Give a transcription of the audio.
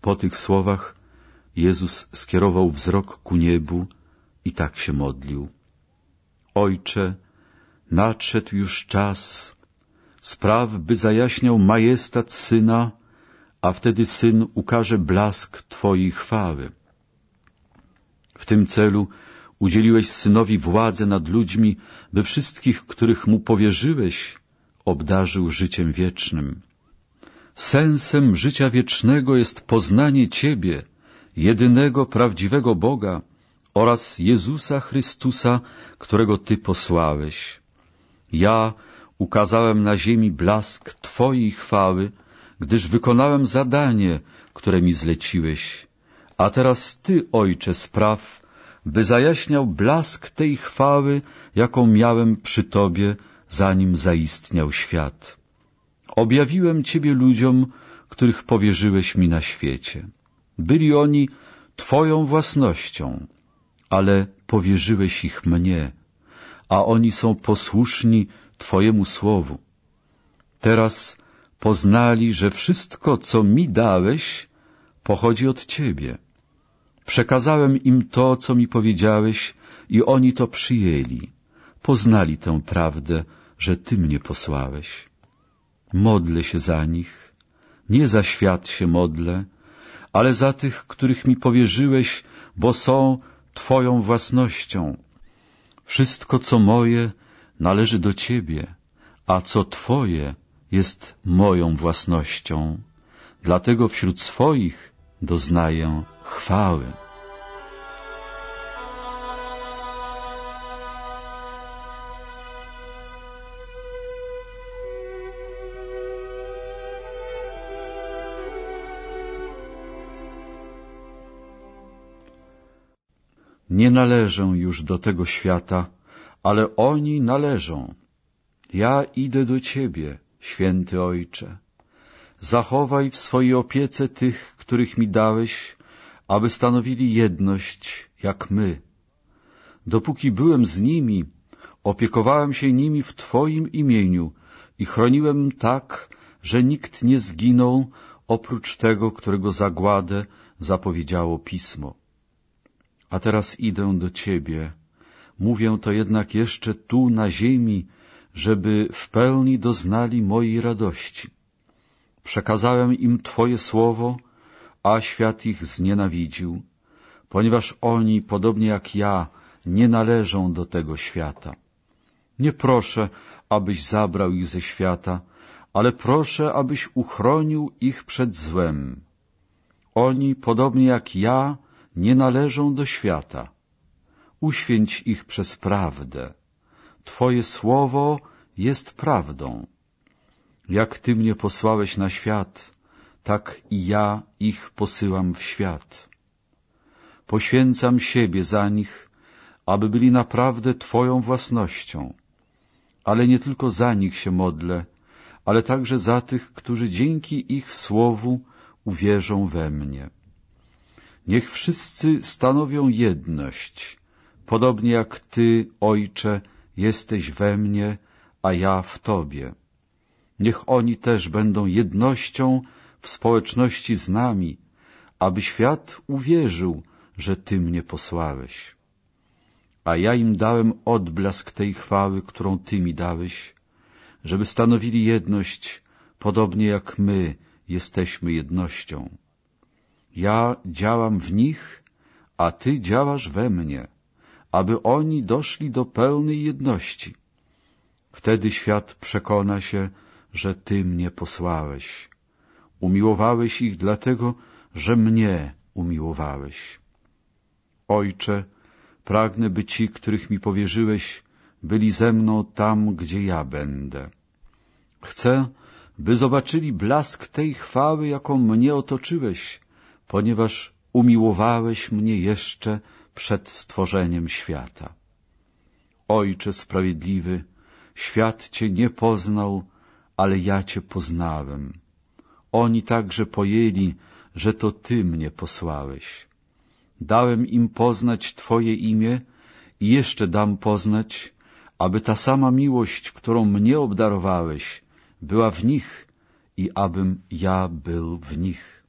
Po tych słowach Jezus skierował wzrok ku niebu i tak się modlił. Ojcze, nadszedł już czas, spraw, by zajaśniał majestat Syna, a wtedy Syn ukaże blask Twojej chwały. W tym celu udzieliłeś Synowi władzę nad ludźmi, by wszystkich, których Mu powierzyłeś, obdarzył życiem wiecznym. Sensem życia wiecznego jest poznanie Ciebie, jedynego prawdziwego Boga oraz Jezusa Chrystusa, którego Ty posłałeś. Ja ukazałem na ziemi blask Twojej chwały, gdyż wykonałem zadanie, które mi zleciłeś. A teraz Ty, Ojcze, spraw, by zajaśniał blask tej chwały, jaką miałem przy Tobie, zanim zaistniał świat. Objawiłem Ciebie ludziom, których powierzyłeś mi na świecie. Byli oni Twoją własnością, ale powierzyłeś ich mnie, a oni są posłuszni Twojemu słowu. Teraz poznali, że wszystko, co mi dałeś, pochodzi od Ciebie. Przekazałem im to, co mi powiedziałeś, i oni to przyjęli. Poznali tę prawdę, że Ty mnie posłałeś. Modlę się za nich, nie za świat się modlę, ale za tych, których mi powierzyłeś, bo są Twoją własnością. Wszystko, co moje, należy do Ciebie, a co Twoje jest moją własnością. Dlatego wśród swoich doznaję chwały. Nie należę już do tego świata, ale oni należą. Ja idę do Ciebie, święty Ojcze. Zachowaj w swojej opiece tych, których mi dałeś, aby stanowili jedność jak my. Dopóki byłem z nimi, opiekowałem się nimi w Twoim imieniu i chroniłem tak, że nikt nie zginął oprócz tego, którego zagładę zapowiedziało Pismo. A teraz idę do Ciebie. Mówię to jednak jeszcze tu na ziemi, żeby w pełni doznali mojej radości. Przekazałem im Twoje słowo, a świat ich znienawidził, ponieważ oni, podobnie jak ja, nie należą do tego świata. Nie proszę, abyś zabrał ich ze świata, ale proszę, abyś uchronił ich przed złem. Oni, podobnie jak ja, nie należą do świata. Uświęć ich przez prawdę. Twoje słowo jest prawdą. Jak Ty mnie posłałeś na świat, tak i ja ich posyłam w świat. Poświęcam siebie za nich, aby byli naprawdę Twoją własnością. Ale nie tylko za nich się modlę, ale także za tych, którzy dzięki ich słowu uwierzą we mnie. Niech wszyscy stanowią jedność, podobnie jak Ty, Ojcze, jesteś we mnie, a ja w Tobie. Niech oni też będą jednością w społeczności z nami, aby świat uwierzył, że Ty mnie posłałeś. A ja im dałem odblask tej chwały, którą Ty mi dałeś, żeby stanowili jedność, podobnie jak my jesteśmy jednością. Ja działam w nich, a Ty działasz we mnie, aby oni doszli do pełnej jedności. Wtedy świat przekona się, że Ty mnie posłałeś. Umiłowałeś ich dlatego, że mnie umiłowałeś. Ojcze, pragnę, by ci, których mi powierzyłeś, byli ze mną tam, gdzie ja będę. Chcę, by zobaczyli blask tej chwały, jaką mnie otoczyłeś, ponieważ umiłowałeś mnie jeszcze przed stworzeniem świata. Ojcze sprawiedliwy, świat Cię nie poznał, ale ja Cię poznałem. Oni także pojęli, że to Ty mnie posłałeś. Dałem im poznać Twoje imię i jeszcze dam poznać, aby ta sama miłość, którą mnie obdarowałeś, była w nich i abym ja był w nich.